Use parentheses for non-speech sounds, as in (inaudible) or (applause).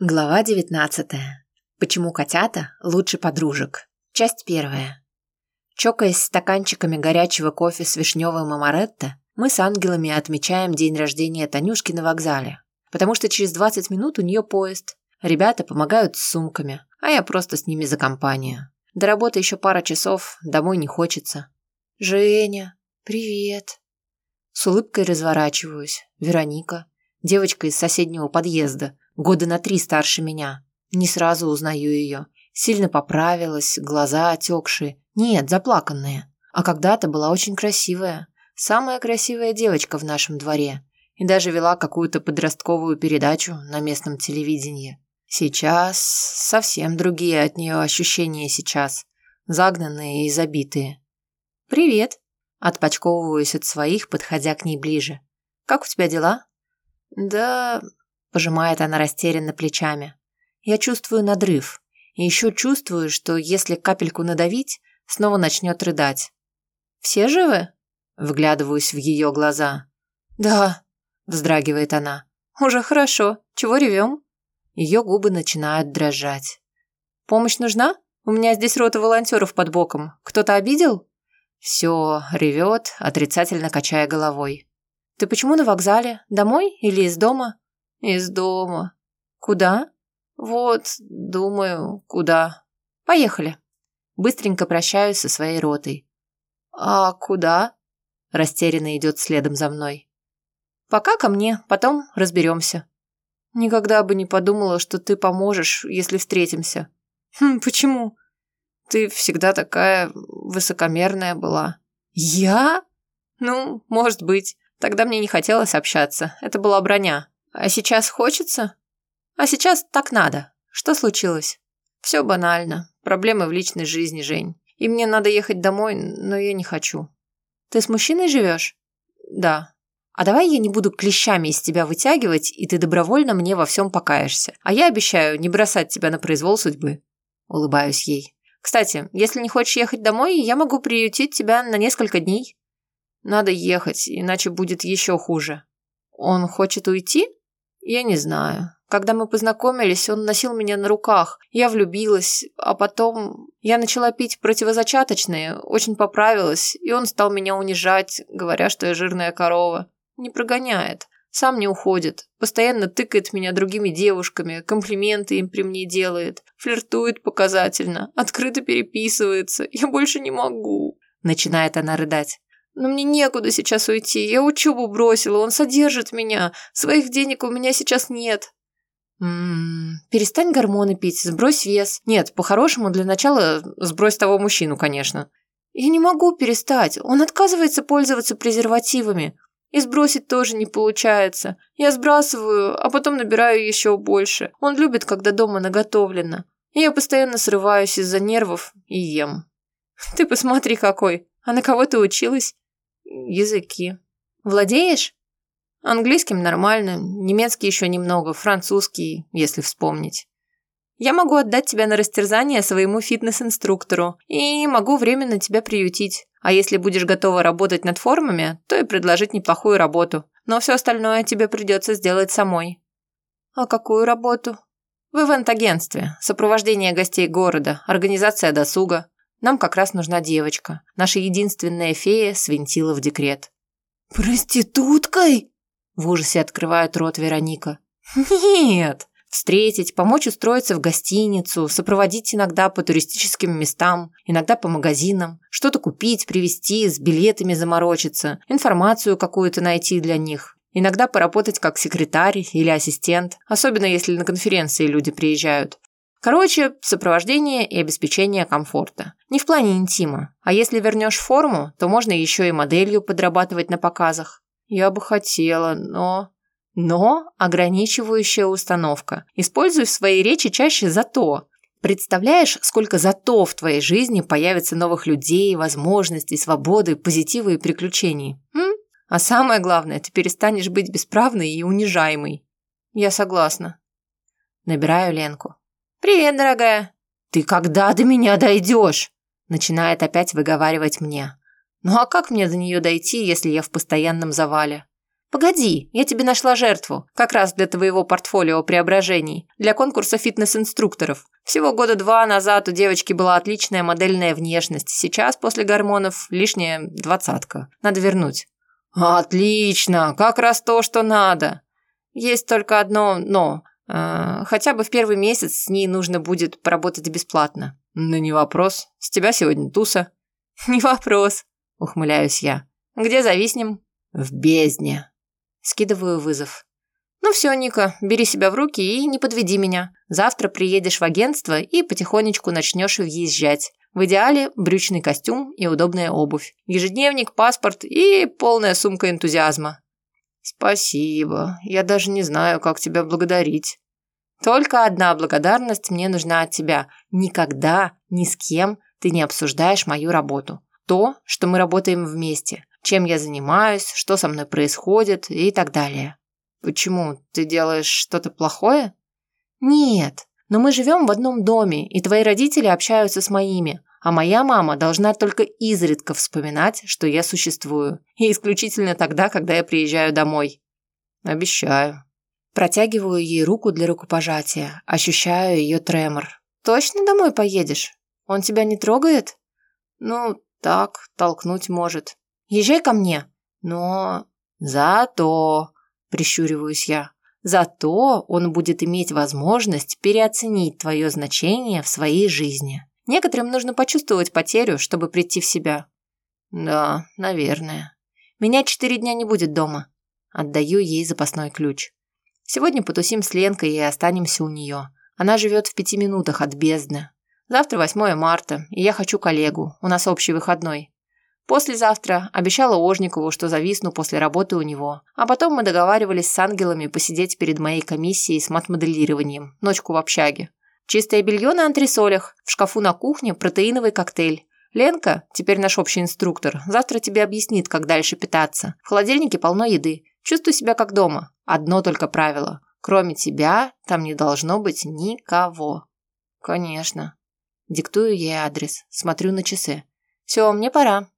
Глава 19. Почему котята лучше подружек? Часть первая. Чокаясь стаканчиками горячего кофе с вишневым амаретто, мы с ангелами отмечаем день рождения Танюшки на вокзале, потому что через 20 минут у нее поезд. Ребята помогают с сумками, а я просто с ними за компанию. До работы еще пара часов, домой не хочется. «Женя, привет!» С улыбкой разворачиваюсь. Вероника, девочка из соседнего подъезда – года на три старше меня. Не сразу узнаю ее. Сильно поправилась, глаза отекшие. Нет, заплаканные. А когда-то была очень красивая. Самая красивая девочка в нашем дворе. И даже вела какую-то подростковую передачу на местном телевидении. Сейчас совсем другие от нее ощущения сейчас. Загнанные и забитые. «Привет!» Отпочковываюсь от своих, подходя к ней ближе. «Как у тебя дела?» «Да Пожимает она растерянно плечами. Я чувствую надрыв. И еще чувствую, что если капельку надавить, снова начнет рыдать. «Все живы?» Вглядываюсь в ее глаза. «Да», – вздрагивает она. «Уже хорошо. Чего ревем?» Ее губы начинают дрожать. «Помощь нужна? У меня здесь рота волонтеров под боком. Кто-то обидел?» Все, ревет, отрицательно качая головой. «Ты почему на вокзале? Домой или из дома?» Из дома. Куда? Вот, думаю, куда. Поехали. Быстренько прощаюсь со своей ротой. А куда? Растерянно идет следом за мной. Пока ко мне, потом разберемся. Никогда бы не подумала, что ты поможешь, если встретимся. Хм, почему? Ты всегда такая высокомерная была. Я? Ну, может быть. Тогда мне не хотелось общаться. Это была броня. А сейчас хочется? А сейчас так надо. Что случилось? Все банально. Проблемы в личной жизни, Жень. И мне надо ехать домой, но я не хочу. Ты с мужчиной живешь? Да. А давай я не буду клещами из тебя вытягивать, и ты добровольно мне во всем покаешься. А я обещаю не бросать тебя на произвол судьбы. Улыбаюсь ей. Кстати, если не хочешь ехать домой, я могу приютить тебя на несколько дней. Надо ехать, иначе будет еще хуже. Он хочет уйти? Я не знаю. Когда мы познакомились, он носил меня на руках. Я влюбилась, а потом я начала пить противозачаточные, очень поправилась, и он стал меня унижать, говоря, что я жирная корова. Не прогоняет. Сам не уходит. Постоянно тыкает меня другими девушками, комплименты им при мне делает. Флиртует показательно, открыто переписывается. Я больше не могу. Начинает она рыдать. Но мне некуда сейчас уйти. Я учебу бросила, он содержит меня. Своих денег у меня сейчас нет. Ммм, перестань гормоны пить, сбрось вес. Нет, по-хорошему, для начала сбрось того мужчину, конечно. Я не могу перестать. Он отказывается пользоваться презервативами. И сбросить тоже не получается. Я сбрасываю, а потом набираю еще больше. Он любит, когда дома наготовлено. И я постоянно срываюсь из-за нервов и ем. (laughs) Ты посмотри какой. А на кого ты училась? Языки. Владеешь? Английским нормально, немецкий еще немного, французский, если вспомнить. Я могу отдать тебя на растерзание своему фитнес-инструктору и могу временно тебя приютить. А если будешь готова работать над формами, то и предложить неплохую работу. Но все остальное тебе придется сделать самой. А какую работу? В ивент-агентстве. Сопровождение гостей города, организация досуга. Нам как раз нужна девочка. Наша единственная фея свинтила в декрет. «Проституткой?» В ужасе открывает рот Вероника. «Нет!» Встретить, помочь устроиться в гостиницу, сопроводить иногда по туристическим местам, иногда по магазинам, что-то купить, привезти, с билетами заморочиться, информацию какую-то найти для них. Иногда поработать как секретарь или ассистент, особенно если на конференции люди приезжают. Короче, сопровождение и обеспечение комфорта. Не в плане интима. А если вернешь форму, то можно еще и моделью подрабатывать на показах. Я бы хотела, но... Но ограничивающая установка. Используй в своей речи чаще «зато». Представляешь, сколько «зато» в твоей жизни появится новых людей, возможностей, свободы, позитива и приключений? М? А самое главное, ты перестанешь быть бесправной и унижаемой. Я согласна. Набираю Ленку. «Привет, дорогая!» «Ты когда до меня дойдешь?» Начинает опять выговаривать мне. «Ну а как мне до нее дойти, если я в постоянном завале?» Погоди, я тебе нашла жертву. Как раз для твоего портфолио преображений. Для конкурса фитнес-инструкторов. Всего года два назад у девочки была отличная модельная внешность. Сейчас, после гормонов, лишняя двадцатка. Надо вернуть. Отлично! Как раз то, что надо. Есть только одно «но». Э, хотя бы в первый месяц с ней нужно будет поработать бесплатно. Ну, не вопрос. С тебя сегодня туса. (laughs) Не вопрос, ухмыляюсь я. Где зависнем? В бездне. Скидываю вызов. Ну все, Ника, бери себя в руки и не подведи меня. Завтра приедешь в агентство и потихонечку начнешь въезжать. В идеале брючный костюм и удобная обувь. Ежедневник, паспорт и полная сумка энтузиазма. Спасибо. Я даже не знаю, как тебя благодарить. Только одна благодарность мне нужна от тебя. Никогда, ни с кем ты не обсуждаешь мою работу. То, что мы работаем вместе чем я занимаюсь, что со мной происходит и так далее. Почему? Ты делаешь что-то плохое? Нет, но мы живем в одном доме, и твои родители общаются с моими, а моя мама должна только изредка вспоминать, что я существую, и исключительно тогда, когда я приезжаю домой. Обещаю. Протягиваю ей руку для рукопожатия, ощущаю ее тремор. Точно домой поедешь? Он тебя не трогает? Ну, так, толкнуть может. Езжай ко мне. Но зато, прищуриваюсь я, зато он будет иметь возможность переоценить твое значение в своей жизни. Некоторым нужно почувствовать потерю, чтобы прийти в себя. Да, наверное. Меня четыре дня не будет дома. Отдаю ей запасной ключ. Сегодня потусим с Ленкой и останемся у нее. Она живет в пяти минутах от бездны. Завтра 8 марта, и я хочу коллегу. У нас общий выходной. Послезавтра обещала Ожникову, что зависну после работы у него. А потом мы договаривались с ангелами посидеть перед моей комиссией с мат-моделированием, ночку в общаге. Чистое белье на антресолях, в шкафу на кухне протеиновый коктейль. Ленка, теперь наш общий инструктор, завтра тебе объяснит, как дальше питаться. В холодильнике полно еды. Чувствуй себя как дома. Одно только правило. Кроме тебя там не должно быть никого. Конечно. Диктую ей адрес, смотрю на часы. Все, мне пора.